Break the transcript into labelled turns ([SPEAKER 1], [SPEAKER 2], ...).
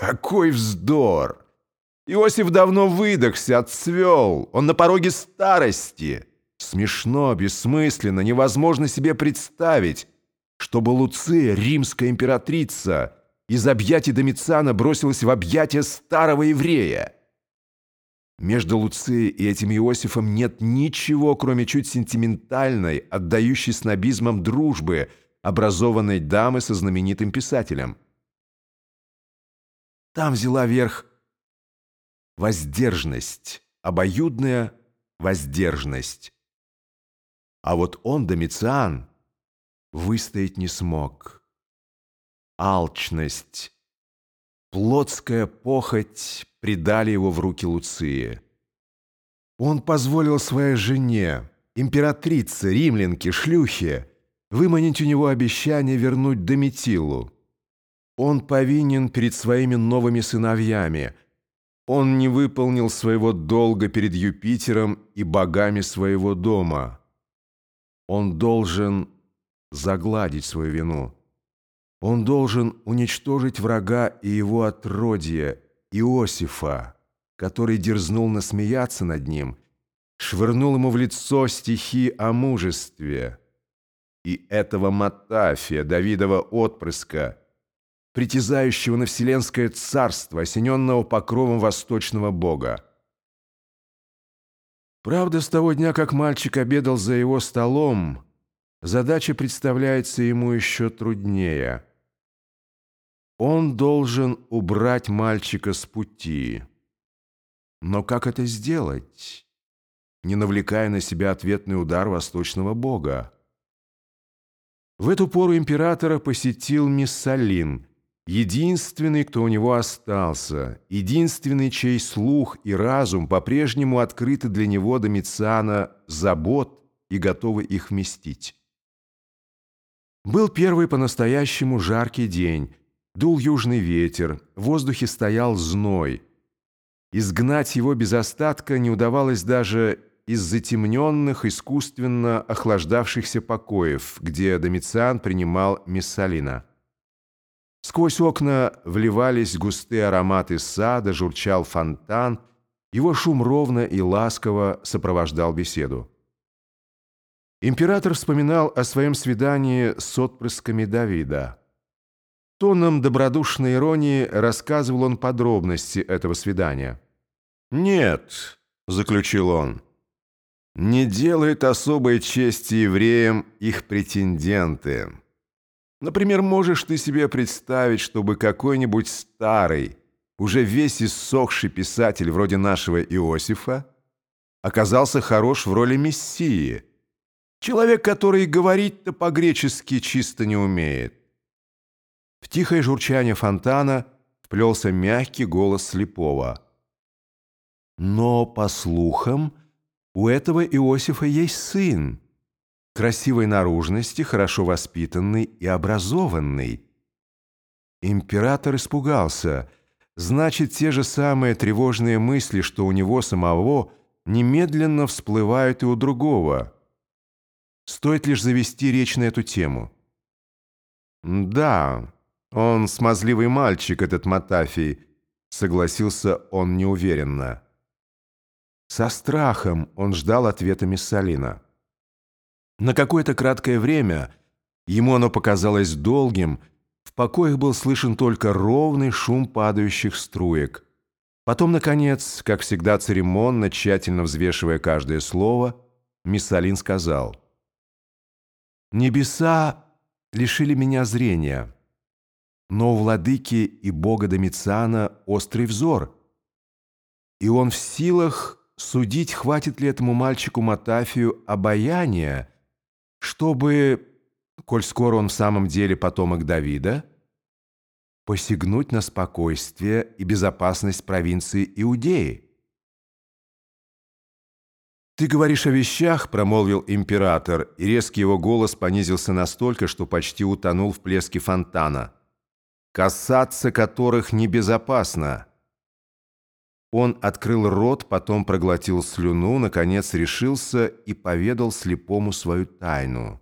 [SPEAKER 1] Какой вздор! Иосиф давно выдохся, отцвел, он на пороге старости. Смешно, бессмысленно, невозможно себе представить, чтобы Луция, римская императрица, из объятий Домициана бросилась в объятия старого еврея. Между Луцией и этим Иосифом нет ничего, кроме чуть сентиментальной, отдающей снобизмом дружбы, образованной дамы со знаменитым писателем. Там взяла верх воздержность, обоюдная воздержность. А вот он, Домициан, выстоять не смог. Алчность, плотская похоть предали его в руки Луции. Он позволил своей жене, императрице, римлянке, шлюхе, выманить у него обещание вернуть Доmitилу. Он повинен перед своими новыми сыновьями. Он не выполнил своего долга перед Юпитером и богами своего дома. Он должен загладить свою вину. Он должен уничтожить врага и его отродье, Иосифа, который дерзнул насмеяться над ним, швырнул ему в лицо стихи о мужестве. И этого Матафия, Давидова отпрыска, притязающего на вселенское царство, осененного покровом восточного бога. Правда, с того дня, как мальчик обедал за его столом, задача представляется ему еще труднее. Он должен убрать мальчика с пути. Но как это сделать, не навлекая на себя ответный удар восточного бога? В эту пору императора посетил Миссалин, единственный, кто у него остался, единственный, чей слух и разум по-прежнему открыты для него Домициана забот и готовы их вместить. Был первый по-настоящему жаркий день, Дул южный ветер, в воздухе стоял зной. Изгнать его без остатка не удавалось даже из затемненных, искусственно охлаждавшихся покоев, где Домициан принимал Миссалина. Сквозь окна вливались густые ароматы сада, журчал фонтан, его шум ровно и ласково сопровождал беседу. Император вспоминал о своем свидании с отпрысками Давида. Тоном добродушной иронии рассказывал он подробности этого свидания. «Нет», — заключил он, — «не делает особой чести евреям их претенденты. Например, можешь ты себе представить, чтобы какой-нибудь старый, уже весь иссохший писатель вроде нашего Иосифа оказался хорош в роли мессии, человек, который говорить-то по-гречески чисто не умеет. В тихое журчание фонтана вплелся мягкий голос слепого. «Но, по слухам, у этого Иосифа есть сын, красивой наружности, хорошо воспитанный и образованный». Император испугался. Значит, те же самые тревожные мысли, что у него самого, немедленно всплывают и у другого. Стоит лишь завести речь на эту тему. «Да», «Он смазливый мальчик, этот Матафий», — согласился он неуверенно. Со страхом он ждал ответа Миссалина. На какое-то краткое время, ему оно показалось долгим, в покоях был слышен только ровный шум падающих струек. Потом, наконец, как всегда церемонно, тщательно взвешивая каждое слово, Миссалин сказал, «Небеса лишили меня зрения». Но у владыки и бога Домициана острый взор, и он в силах судить, хватит ли этому мальчику Матафию обаяния, чтобы, коль скоро он в самом деле потомок Давида, посягнуть на спокойствие и безопасность провинции Иудеи. «Ты говоришь о вещах», — промолвил император, и резкий его голос понизился настолько, что почти утонул в плеске фонтана — касаться которых небезопасно. Он открыл рот, потом проглотил слюну, наконец решился и поведал слепому свою тайну.